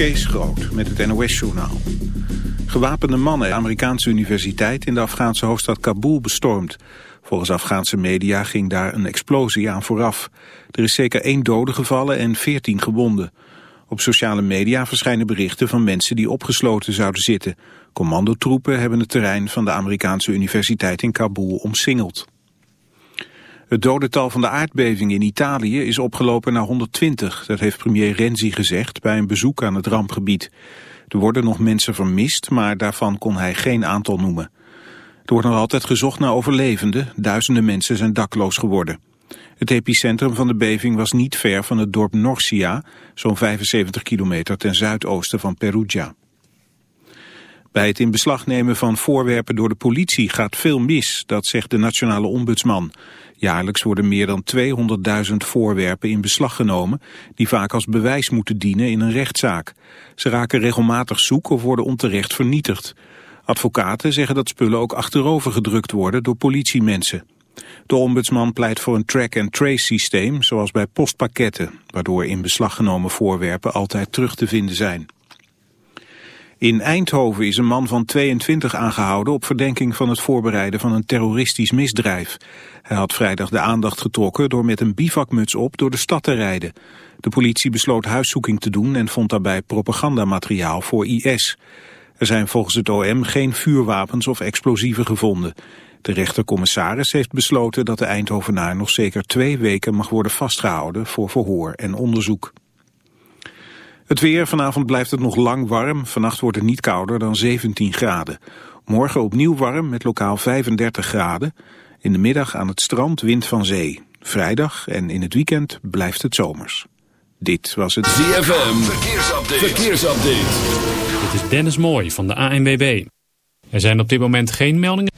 Kees Groot met het NOS-journaal. Gewapende mannen de Amerikaanse universiteit in de Afghaanse hoofdstad Kabul bestormd. Volgens Afghaanse media ging daar een explosie aan vooraf. Er is zeker één dode gevallen en veertien gewonden. Op sociale media verschijnen berichten van mensen die opgesloten zouden zitten. Commandotroepen hebben het terrein van de Amerikaanse universiteit in Kabul omsingeld. Het dodental van de aardbeving in Italië is opgelopen naar 120. Dat heeft premier Renzi gezegd bij een bezoek aan het rampgebied. Er worden nog mensen vermist, maar daarvan kon hij geen aantal noemen. Er wordt nog altijd gezocht naar overlevenden. Duizenden mensen zijn dakloos geworden. Het epicentrum van de beving was niet ver van het dorp Norcia, zo'n 75 kilometer ten zuidoosten van Perugia. Bij het in beslag nemen van voorwerpen door de politie gaat veel mis, dat zegt de nationale ombudsman. Jaarlijks worden meer dan 200.000 voorwerpen in beslag genomen... die vaak als bewijs moeten dienen in een rechtszaak. Ze raken regelmatig zoek of worden onterecht vernietigd. Advocaten zeggen dat spullen ook achterover gedrukt worden door politiemensen. De ombudsman pleit voor een track-and-trace systeem, zoals bij postpakketten... waardoor in beslag genomen voorwerpen altijd terug te vinden zijn. In Eindhoven is een man van 22 aangehouden op verdenking van het voorbereiden van een terroristisch misdrijf. Hij had vrijdag de aandacht getrokken door met een bivakmuts op door de stad te rijden. De politie besloot huiszoeking te doen en vond daarbij propagandamateriaal voor IS. Er zijn volgens het OM geen vuurwapens of explosieven gevonden. De rechtercommissaris heeft besloten dat de Eindhovenaar nog zeker twee weken mag worden vastgehouden voor verhoor en onderzoek. Het weer, vanavond blijft het nog lang warm. Vannacht wordt het niet kouder dan 17 graden. Morgen opnieuw warm met lokaal 35 graden. In de middag aan het strand wind van zee. Vrijdag en in het weekend blijft het zomers. Dit was het ZFM Verkeersupdate. Verkeersupdate. Dit is Dennis Mooi van de ANWB. Er zijn op dit moment geen meldingen.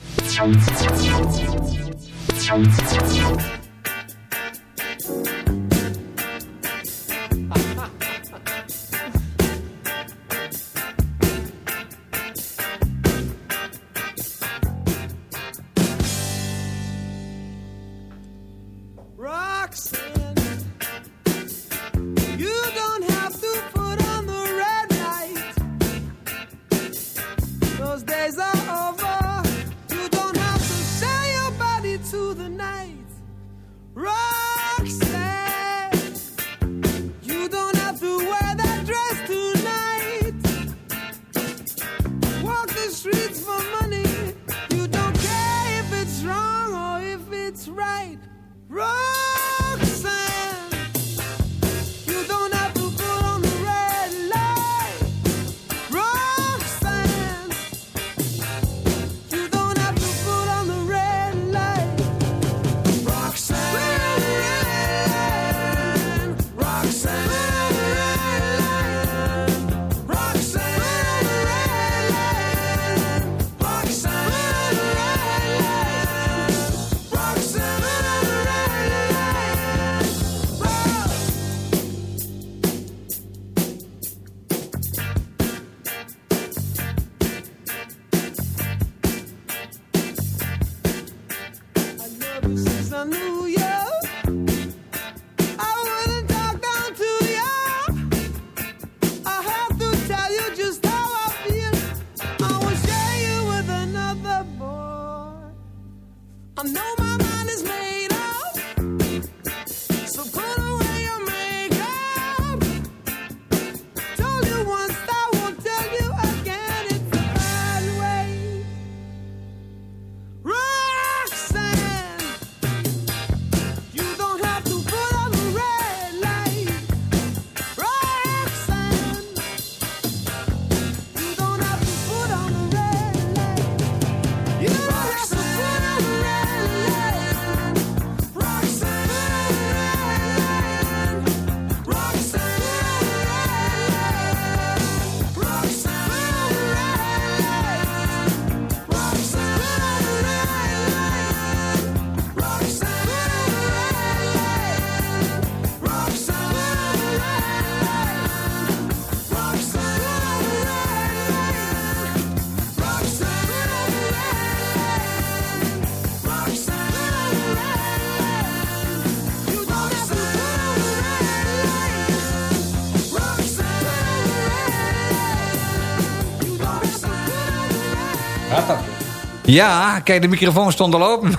Ja, kijk, de microfoon stond al open.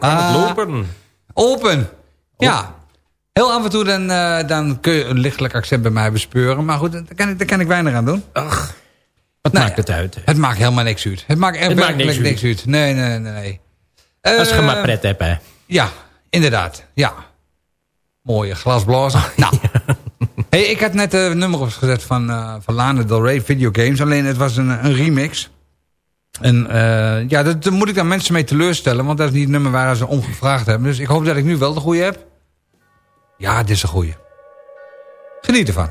Aan het lopen. Open. Ja. Heel af en toe dan, uh, dan kun je een lichtelijk accent bij mij bespeuren. Maar goed, daar kan ik, daar kan ik weinig aan doen. Ach, wat Nee, maakt het uit? Het maakt helemaal niks uit. Het maakt echt Het maakt niks niks uit. Nee, nee, nee. nee. Als je Eh, maar pret hebt, hè. Ja, inderdaad. Ja. Mooie glasblazen. Nou. Hey, ik had net een nummer opgezet van, eh van Lana Del Rey, Video Games. Alleen het was een, een remix. En eh, ja, daar moet ik dan mensen mee teleurstellen. Want dat is niet het nummer waar ze om gevraagd hebben. Dus ik hoop dat ik nu wel de goede heb. Ja, dit is een goede. Geniet ervan.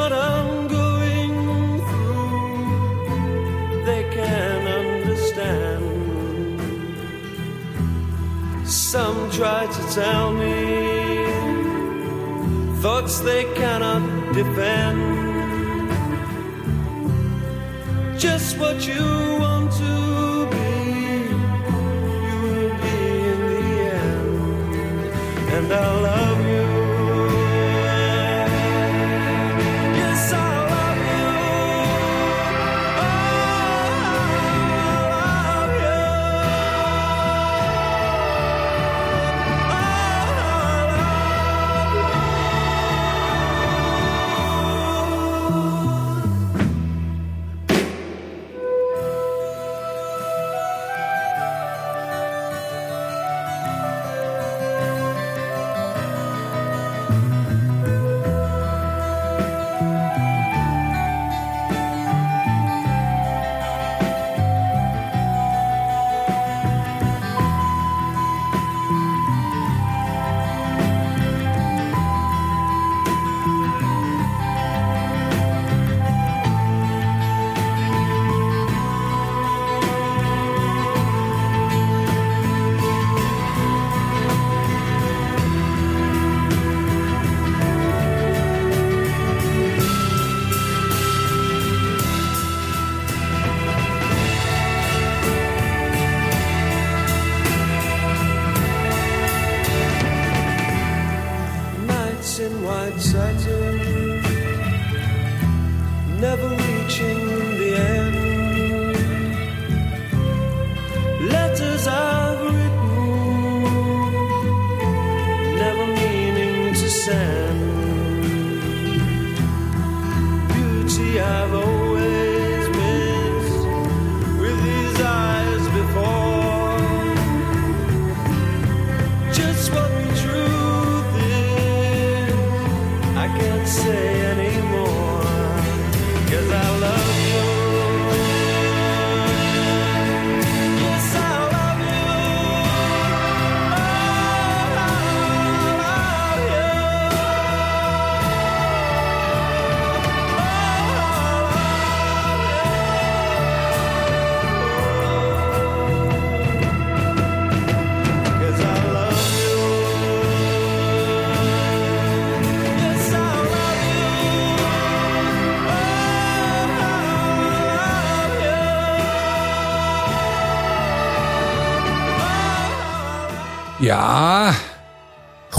what I'm going through, they can understand. Some try to tell me thoughts they cannot defend. Just what you want to be, you will be in the end. And I love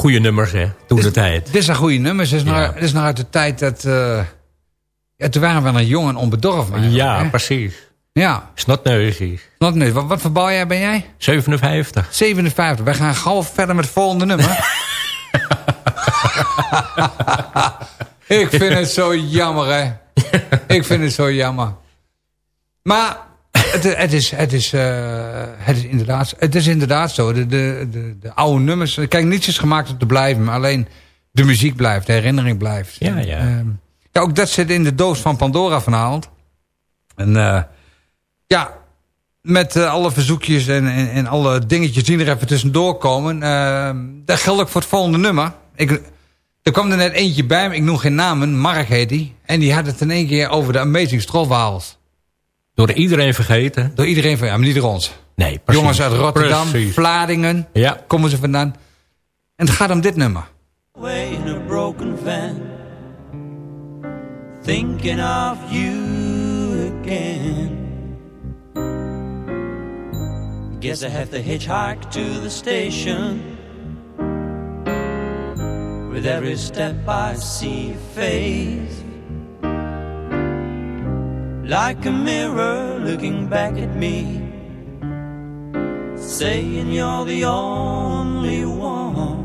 Goeie nummers, hè? Toen de tijd. dit zijn goede nummers. Dit is, Ja. nog, dit is nog uit de tijd dat... eh ja, toen waren we nog jong en onbedorven. Ja, hè? precies. Ja, nee, wat, wat voor bouwjaar ben jij? 57. 57. Wij gaan gauw verder met het volgende nummer. Ik vind het zo jammer, hè. Ik vind het zo jammer. Maar het, het, is, het, is, eh, het, is inderdaad, het is inderdaad zo. De, de, de, de oude nummers... Kijk, niets is gemaakt om te blijven. Maar alleen de muziek blijft, de herinnering blijft. Ja, ja. Ehm, ja, ook dat zit in de doos van Pandora vanavond. En eh, ja, met eh, alle verzoekjes en, en, en alle dingetjes die er even tussendoor komen. eh, dat geldt ook voor het volgende nummer. Ik, er kwam er net eentje bij me, ik noem geen namen, Mark heet die. En die had het in één keer over de Amazing Stroopwafels. Door iedereen vergeten. Door iedereen van, ja, maar niet door ons. Nee, precies. Jongens uit Rotterdam, Precies. Vlaardingen, Ja. komen ze vandaan. En het gaat om dit nummer. Way in a broken van, thinking of you again. Guess I have to hitchhike to the station. With every step I see face. Like a mirror looking back at me. Saying you're the only one.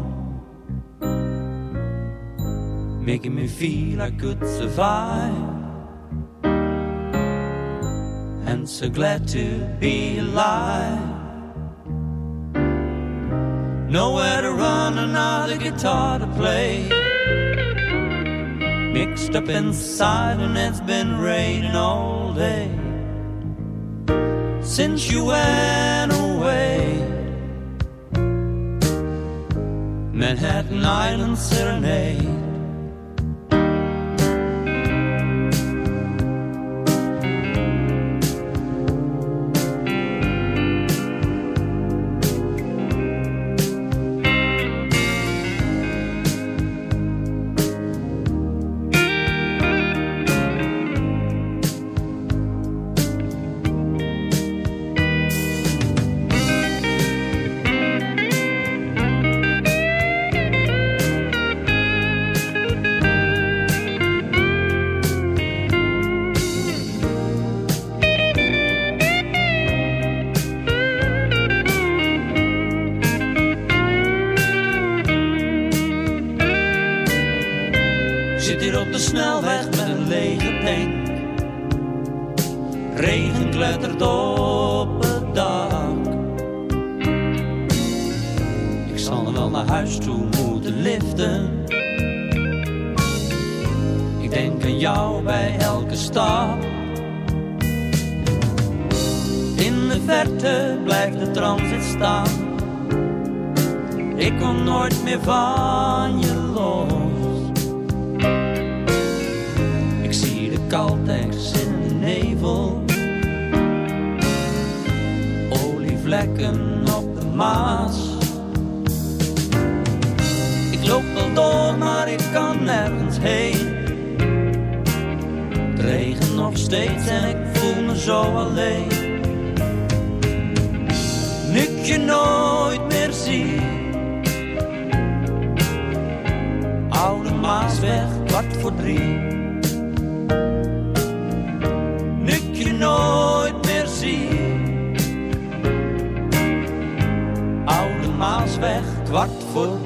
making me feel I could survive. And so glad to be alive. Nowhere to run, another guitar to play. Mixed up inside, and it's been raining all day. Since you went away. Manhattan Island Serenade. Blijft de transit staan. Ik kom nooit meer van je los. Ik zie de kaltex in de nevel. Olievlekken op de Maas. Ik loop wel door, maar ik kan nergens heen. Het nog steeds en ik voel me zo alleen. Nu ik je nooit meer zie. Oude Maasweg, kwart voor drie. Nu ik je nooit meer zie. Oude Maasweg, kwart voor drie.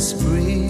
spree.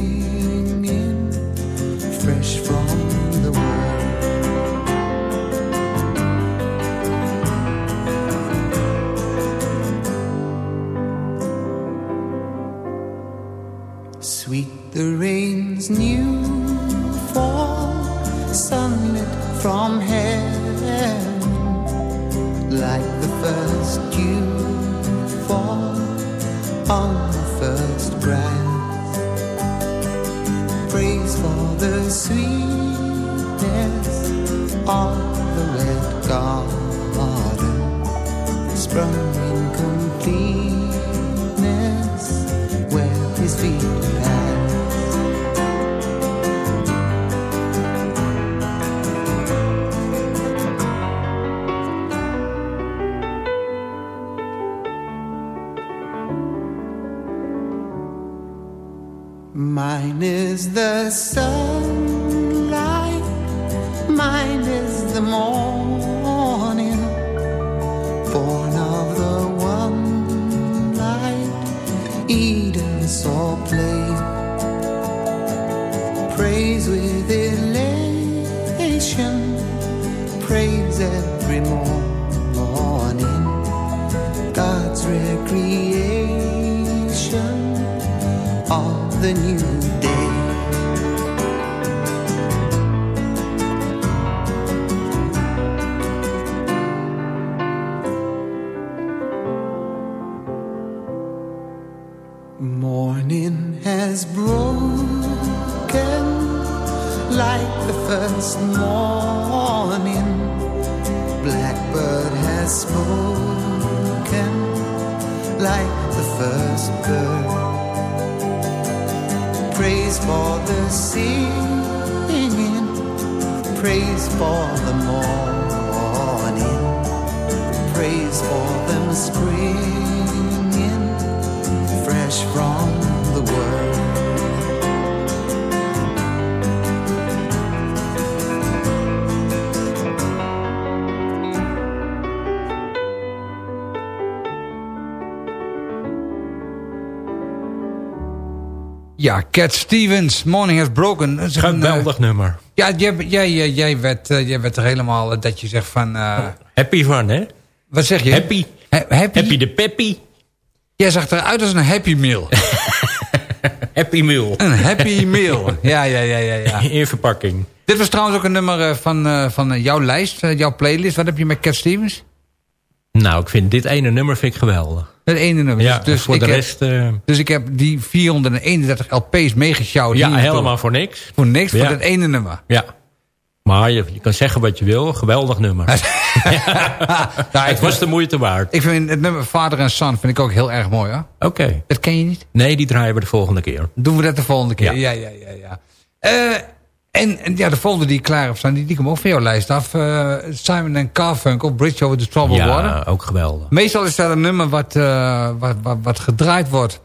Ja, Cat Stevens, Morning Has Broken. Dat is een, Geweldig nummer. eh, ja, jij, jij, jij, werd, eh, jij werd er helemaal eh, dat je zegt van... eh, Happy van, hè? wat zeg je? Happy. Ha- happy? Happy de peppy. Jij zag eruit als een Happy Meal. Happy meal. een Happy Meal. Ja, ja, ja, ja. ja. In verpakking. Dit was trouwens ook een nummer van, van jouw lijst, jouw playlist. Wat heb je met Cat Stevens? Nou, ik vind dit ene nummer vind ik geweldig. Het ene nummer. Ja, dus, dus voor ik de heb, rest... eh, dus ik heb die 431 LP's meegesjouwd. ja, helemaal voor niks. Voor niks, voor Ja. dat ene nummer. Ja. Maar je, je kan zeggen wat je wil. Geweldig nummer. Nou, ik, Het was de moeite waard. ik vind het nummer Vader en Son vind ik ook heel erg mooi. Oké. Dat ken je niet? Nee, die draaien we de volgende keer. Doen we dat de volgende keer? Ja. Ja, ja, ja. ja, Eh, en, en ja, de volgende die klaar op staan, die, die komt ook van jouw lijst af. Eh, Simon Carfunkel, Bridge Over the Troubled Water. Ja, ook geweldig. Meestal is dat een nummer wat, eh, wat, wat, wat gedraaid wordt.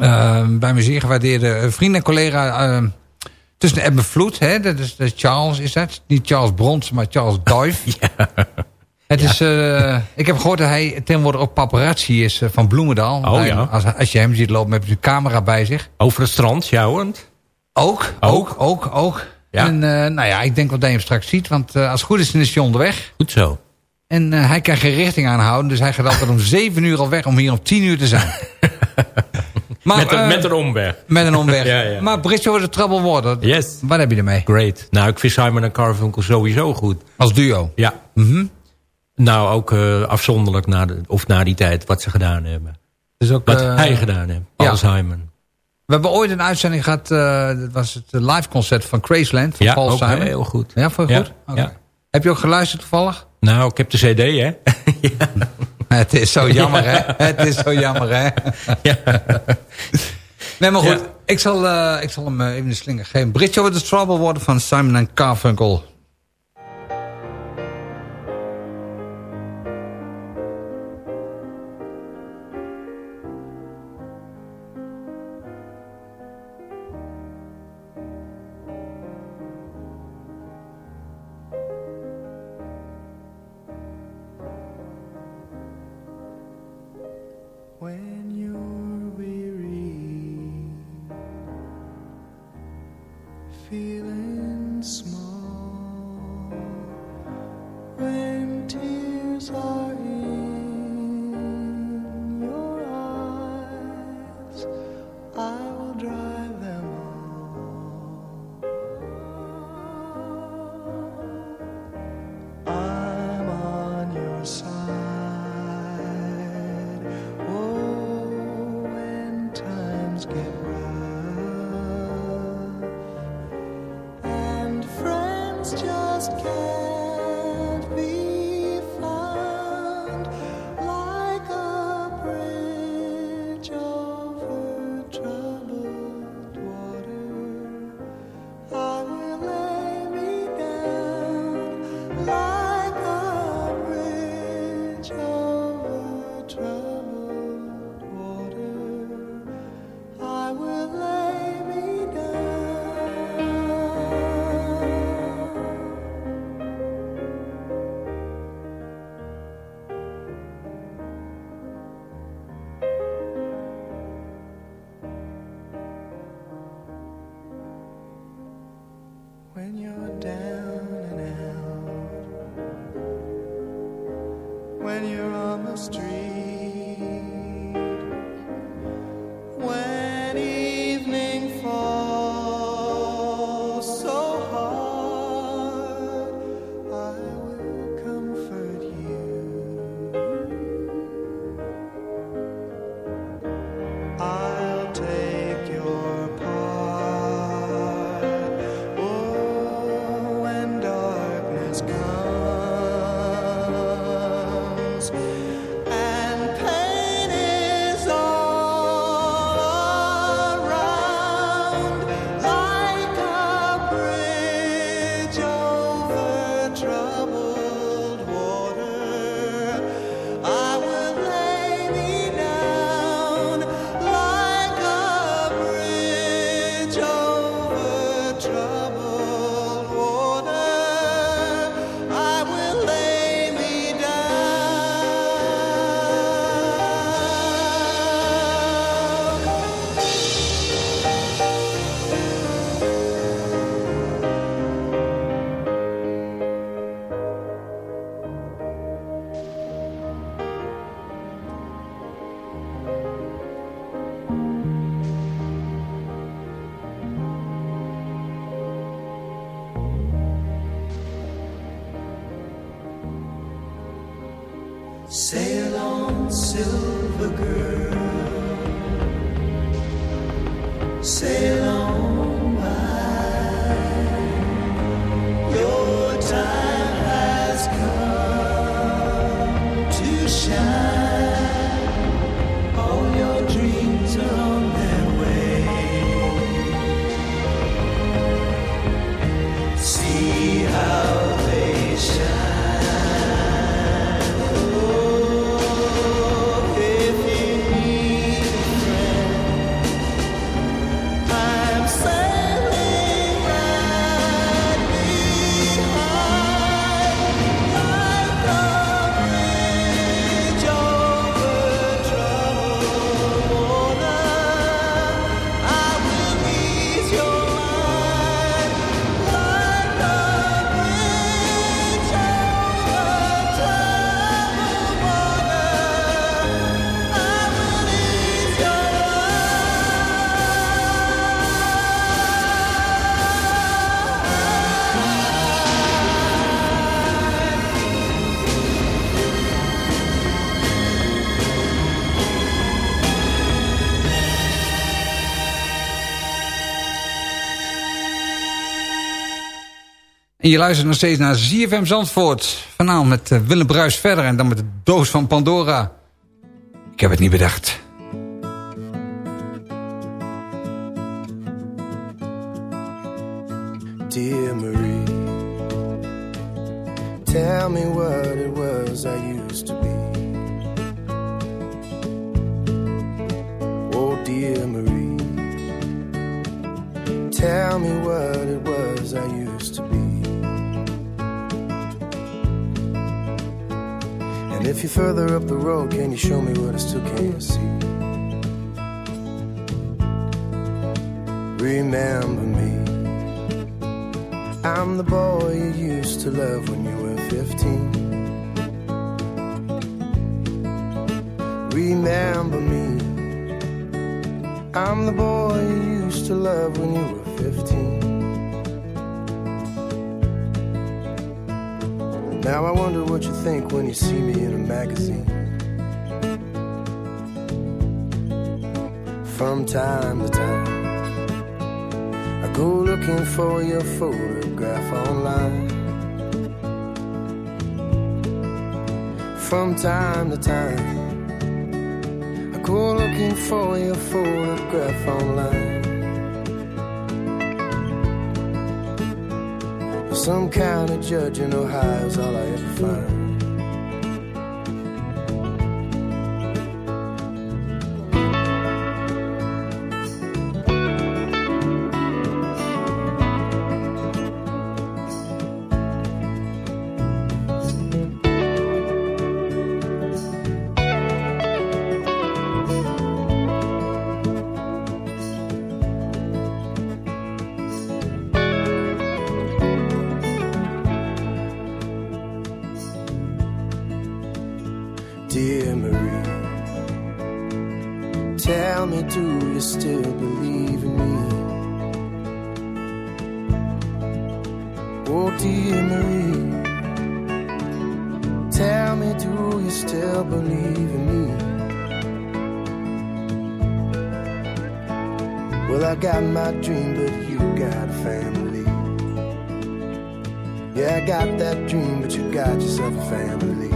eh, bij mijn zeer gewaardeerde vriend en collega... eh, tussen Eb en Vloed, hè? Dat is, dat is Charles, is dat? Niet Charles Brons, maar Charles Duif. Het is, eh, ik heb gehoord dat hij tegenwoordig ook paparazzi is van Bloemendaal. Oh, Hij- ja. als, als je hem ziet lopen met zijn camera bij zich. Over het strand, sjouwend. Ook, ook, ook, ook. Ja. En eh, nou ja, ik denk dat je hem straks ziet. Want eh, als het goed is, dan is hij onderweg. Goed zo. En eh, hij kan geen richting aanhouden. Dus hij gaat altijd om zeven uur al weg om hier om tien uur te zijn. maar, met, een, met een omweg. met een omweg. Ja, ja. Maar Bridge over the Troubled Water. Yes. Wat heb je ermee? Great. Nou, ik vind Simon en Carfunkel sowieso goed. Als duo. Ja. Mhm. Nou, ook afzonderlijk na, de, of na die tijd wat ze gedaan hebben. Dus ook, Wat hij gedaan heeft. ja. Paul Simon. We hebben ooit een uitzending gehad. eh, dat was het live concert van Graceland. Van Ja, Paul ook Simon. heel goed. Ja, vond je Ja, goed? Ja. Heb je ook geluisterd toevallig? Nou, ik heb de cd, hè? Het is zo jammer, hè? Het is zo jammer, hè? Nee, maar goed. Ja. Ik, zal, eh, ik zal hem eh, even de slinger geven. Bridge over the Trouble worden van Simon Carfunkel. En je luistert nog steeds naar ZFM Zandvoort. Vanavond met eh, Willem Bruis verder en dan met de doos van Pandora. Ik heb het niet bedacht. Dear Marie, tell me what it was I used to be. Oh, dear Marie, tell me what it was I used to be. And if you're further up the road, can you show me what I still can't see? Remember me. I'm the boy you used to love when you were 15. Remember me. I'm the boy you used to love when you were 15. Now I wonder what you think when you see me in a magazine. From time to time. I go looking for your photograph online. From time to time, I go looking for your photograph online. Some kind of judge in Ohio's all I ever find. Still believe in me? Oh, dear Marie, tell me, do you still believe in me? Well, I got my dream, but you got a family. Yeah, I got that dream, but you got yourself a family.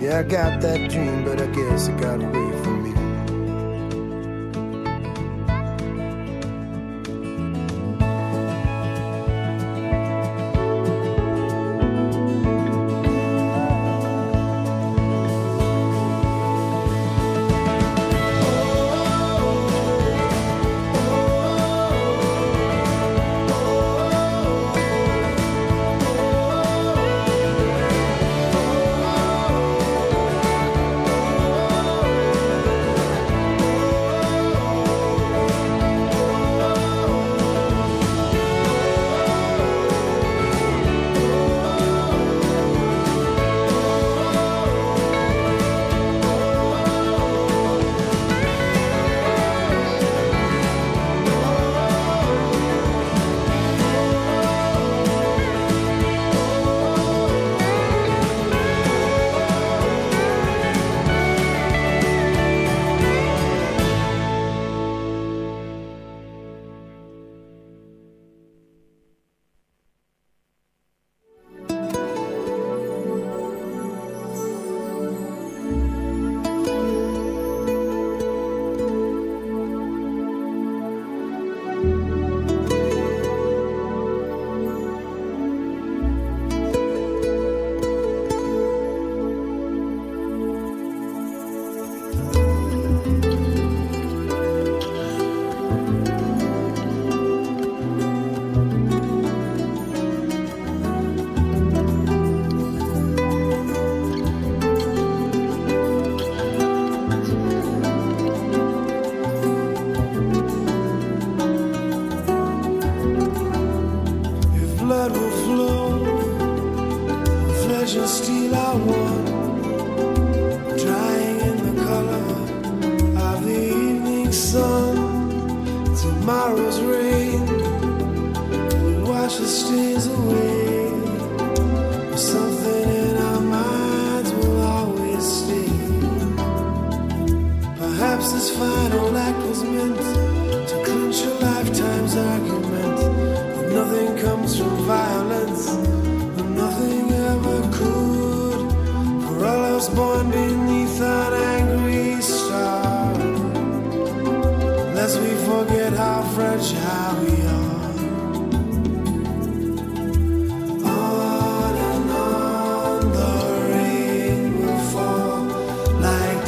Yeah, I got that dream, but I guess it got away from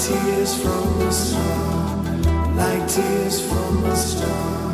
tears from the star, like tears from the star.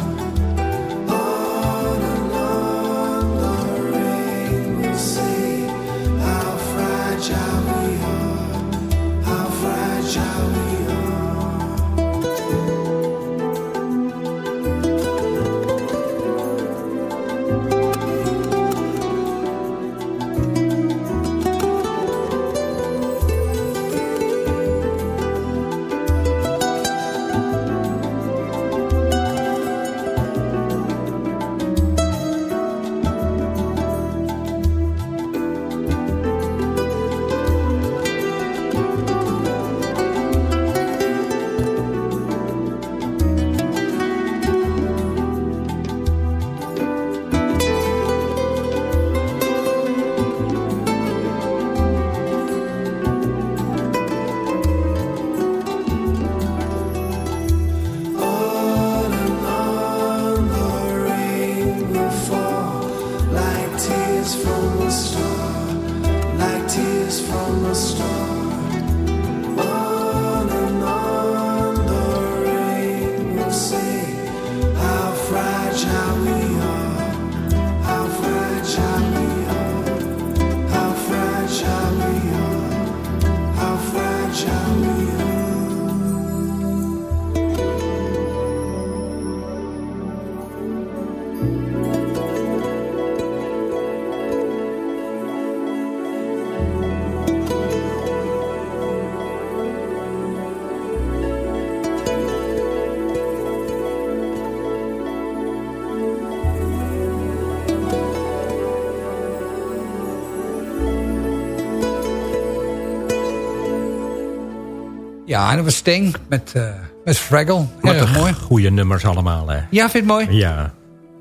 Ja, en dat was Sting met, uh, met Fraggle. Wat Erg mooi. goede nummers allemaal, hè? Ja, vind je het mooi? Ja.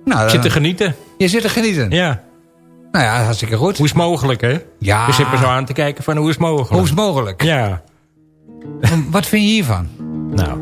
Nou, zit te eh, genieten. Je zit te genieten? Ja. Nou ja, hartstikke goed. Hoe is mogelijk, hè? Ja. Je zit er zo aan te kijken van hoe is mogelijk. Hoe is mogelijk? Ja. Wat vind je hiervan? Nou,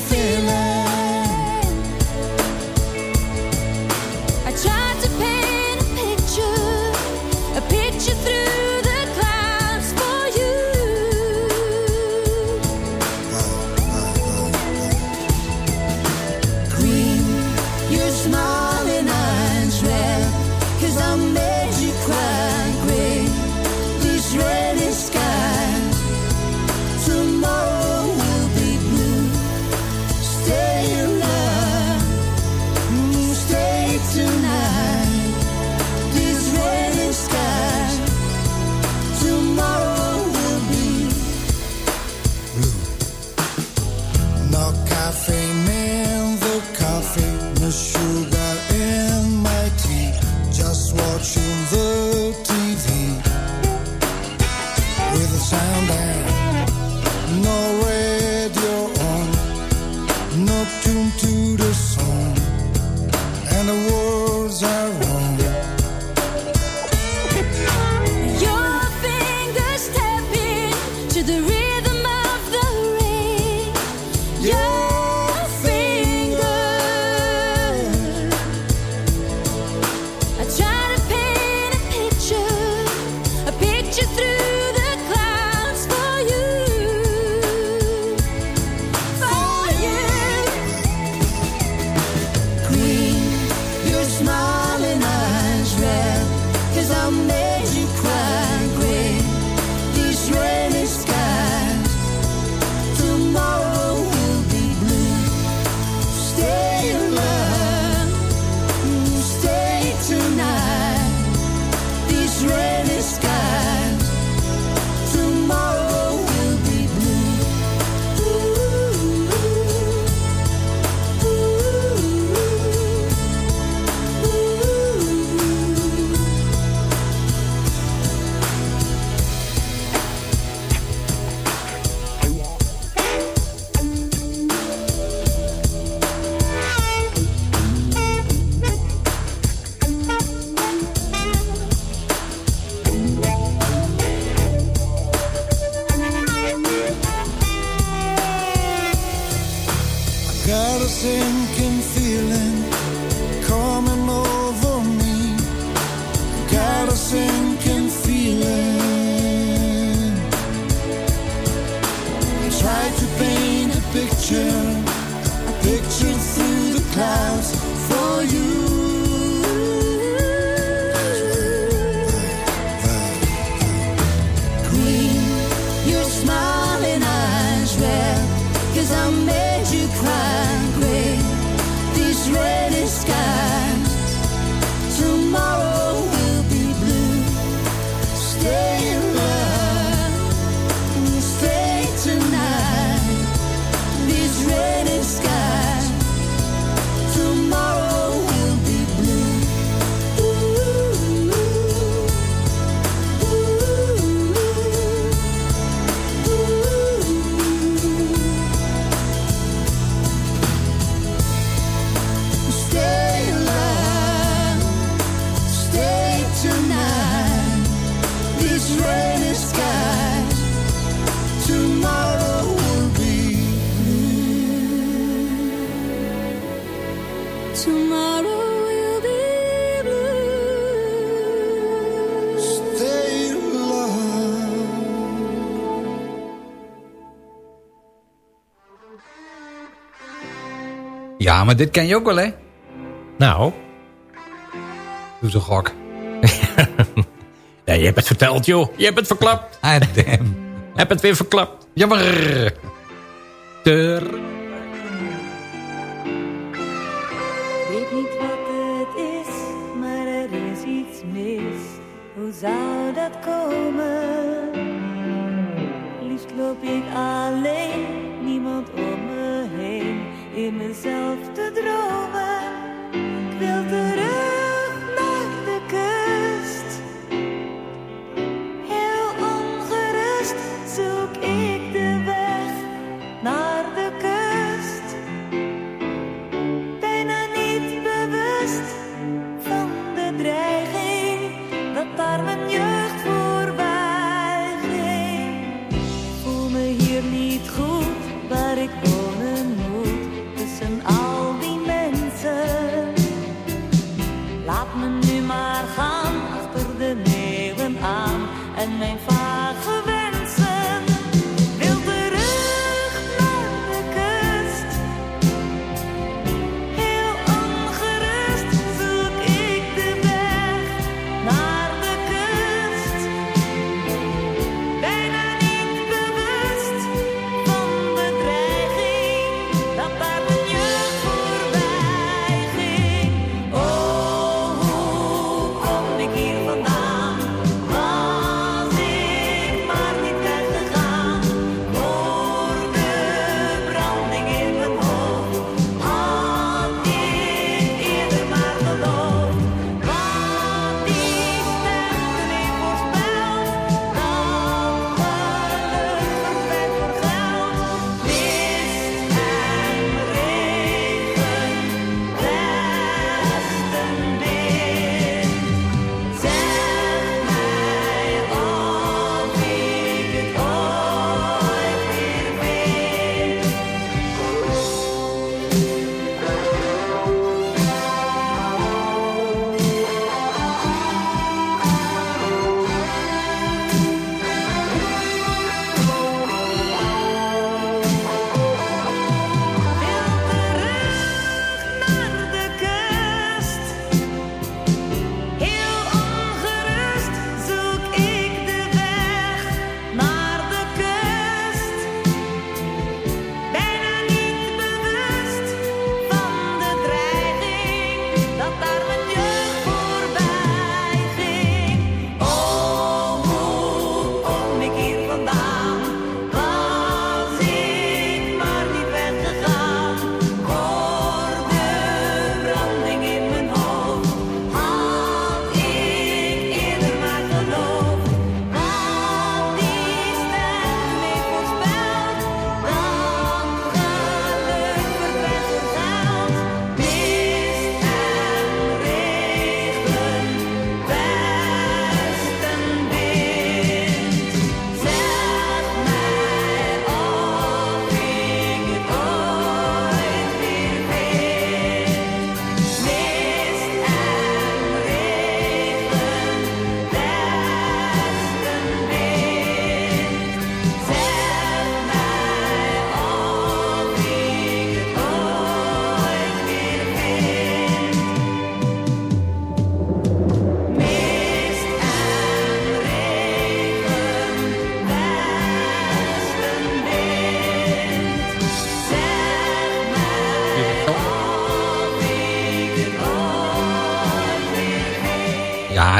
feeling Ja, maar dit ken je ook wel, hè? Nou, Doe zo gok. nee, je hebt het verteld, joh. Je hebt het verklapt. Ah, damn. Heb het weer verklapt. Jammer. Ter... alleen, niemand om me heen, in mezelf te dromen.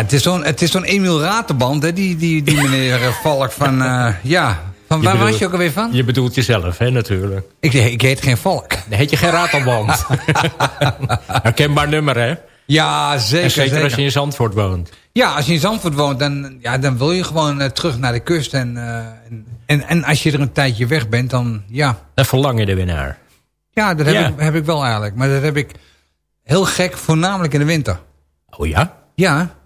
Het is zo'n het is zo'n Emiel Raterband, hè, die, die, die meneer eh, Valk van... eh, ja, van waar was je ook alweer van? Je bedoelt jezelf, hè, natuurlijk. Ik, ik heet geen Valk. Dan heet je geen ratelband. Herkenbaar nummer, hè? Ja, zeker. En zeker als je in Zandvoort woont. Ja, als je in Zandvoort woont, dan, ja, dan wil je gewoon eh, terug naar de kust. En, en, en, en als je er een tijdje weg bent, dan ja. Dan verlang je er weer naar. Ja, dat heb, Ja. Ik, heb ik wel eigenlijk. Maar dat heb ik heel gek, voornamelijk in de winter. Oh ja? Ja,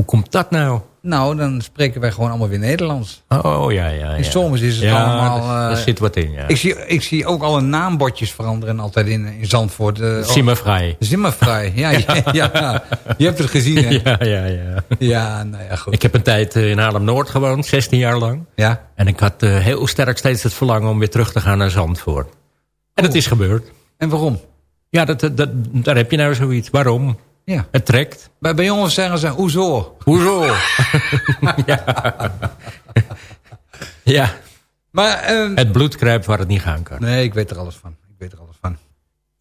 Hoe komt dat nou? Nou, dan spreken wij gewoon allemaal weer Nederlands. Oh, ja, ja. In ja. zomers is het ja, allemaal... daar- eh, zit wat in, ja. ik, zie, ik zie ook alle naambordjes veranderen altijd in, in Zandvoort. Uh, Simmervrij. Zimmervrij, ja, ja, ja. Je hebt het gezien, hè? Ja, ja, ja. Ja, nou ja, goed. Ik heb een tijd eh, in Haarlem-Noord gewoond, 16 jaar lang. Ja? En ik had heel sterk steeds het verlangen om weer terug te gaan naar Zandvoort. En dat is gebeurd. En waarom? Ja, dat, dat- daar heb je nou zoiets. Waarom? Ja. Het trekt. Bij, bij jongens zeggen ze, hoezo? Hoezo? ja. ja. Maar, ehm, Het bloed kruipt waar het niet gaan kan. Nee, ik weet er alles van. Ik weet er alles van.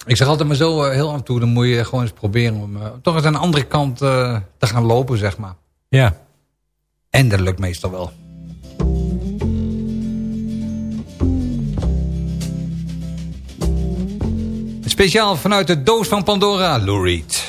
Ik zeg altijd maar zo, eh, heel af en toe, dan moet je gewoon eens proberen om eh, toch eens aan de andere kant eh, te gaan lopen, zeg maar. Ja. En dat lukt meestal wel. Speciaal vanuit de doos van Pandora, Lou Reed.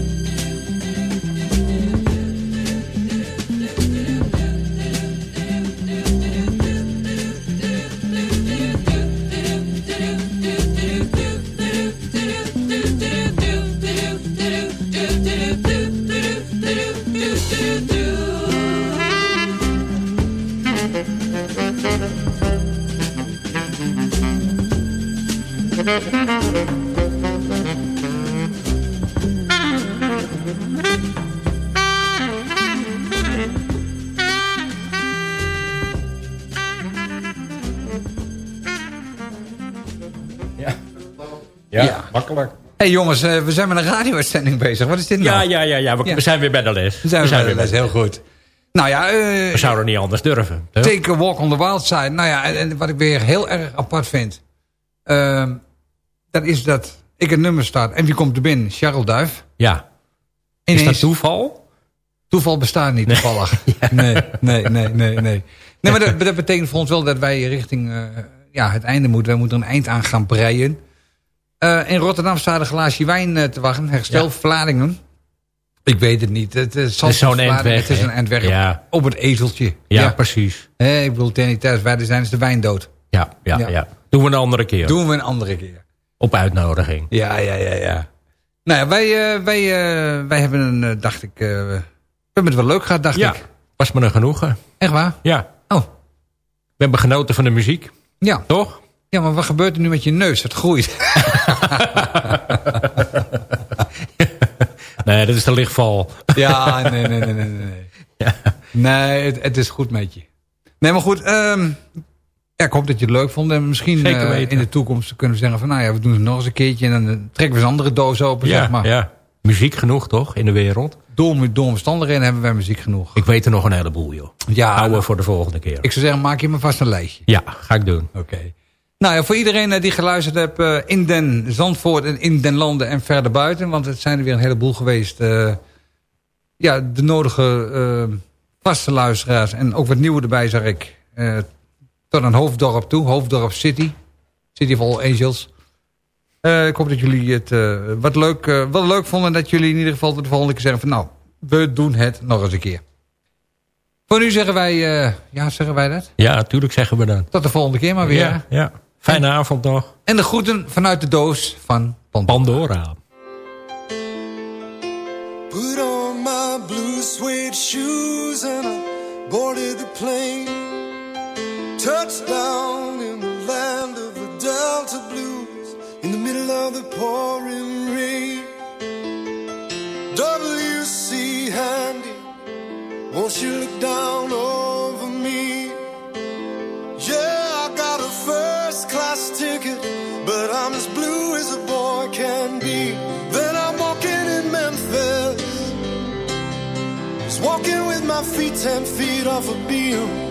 Ja, makkelijk. hey jongens, eh, we zijn met een radio-uitzending bezig. Wat is dit nou? Ja, ja, ja, ja. We, Ja. zijn weer bij de les. We zijn, weer bij de les, heel goed. Nou ja, eh, We zouden niet anders durven. hè? Take a walk on the wild side. Nou ja, en, en wat ik weer heel erg apart vind... ehm, dat is dat ik een nummer staat. En wie komt er binnen? Charles Duif. Ja. Is dat toeval? Toeval bestaat niet, toevallig. Nee, nee, nee, nee, nee. Nee, maar dat, dat betekent voor ons wel dat wij richting eh, ja, het einde moeten. Wij moeten er een eind aan gaan breien. Eh, in Rotterdam staat een glaasje wijn eh, te wachten. Herstel Vlaardingen. Ik weet het niet. Het, is Het is zo'n Het is een endweg Ja. op het ezeltje. Ja, precies. Ik bedoel, tijd wij er zijn, is de wijn dood. Ja, Ja. ja. Doen we een andere keer. Doen we een andere keer. Op uitnodiging. Ja, ja, ja, ja. Nou ja, wij, eh, wij, eh, wij hebben een, eh, dacht ik... we hebben het wel leuk gehad, dacht Ja, ik. was me een genoegen. Echt waar? Ja. Oh. We hebben genoten van de muziek. Ja. Toch? Ja, maar wat gebeurt er nu met je neus? Het groeit. Nee, dat is de lichtval. Ja, nee, nee, nee, nee, nee. Nee, het, het is goed met je. Nee, maar goed. ehm, ja, ik hoop dat je het leuk vond. En misschien eh, in de toekomst kunnen we zeggen van... nou ja, we doen het nog eens een keertje... en dan eh, trekken we eens een andere doos open, Ja, zeg maar. ja. Muziek genoeg, toch? In de wereld. Door, door omstandigheden hebben wij muziek genoeg. Ik weet er nog een heleboel, joh. Ja, Houden we voor de volgende keer. ik zou zeggen, maak je me vast een lijstje. Ja, ga ik doen. Oké. Nou ja, voor iedereen eh, die geluisterd heeft eh, in Den Zandvoort en in Den Landen en verder buiten. Want het zijn er weer een heleboel geweest. ja, de nodige vaste luisteraars en ook wat nieuwe erbij zag ik. Tot een hoofddorp toe, hoofddorp City. City of All Angels. Eh, ik hoop dat jullie het eh, wat, leuk, eh, wat leuk vonden. En dat jullie in ieder geval de volgende keer zeggen van nou, we doen het nog eens een keer. Voor nu zeggen wij, eh, ja zeggen wij dat? Ja, natuurlijk zeggen we dat. Tot de volgende keer maar weer. Ja, ja. Fijne avond nog. En de groeten vanuit de doos van Pandora. Pandora. Put on my blue suede shoes and I boarded the plane. Touchdown in the land of the Delta Blues in the middle of the pouring rain. W.C. Handy, won't you look down over me? Yeah, I got a first class ticket, but I'm as blue as a boy can be. Then I'm walking in Memphis, just walking with my feet ten feet off a beam.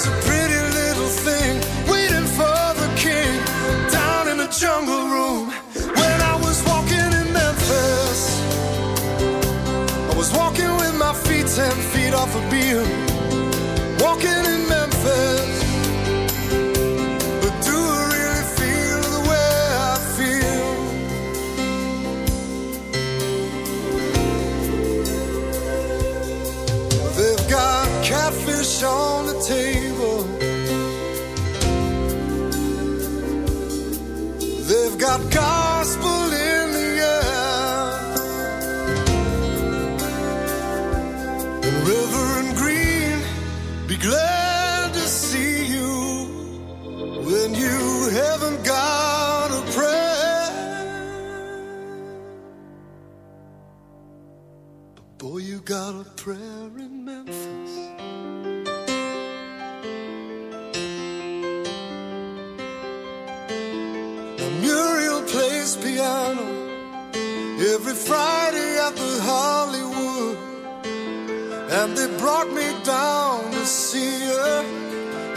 A pretty little thing waiting for the king down in the jungle room. When I was walking in Memphis, I was walking with my feet ten feet off walking in Memphis. But do I really feel the way I feel? They've got catfish on the table. podcast.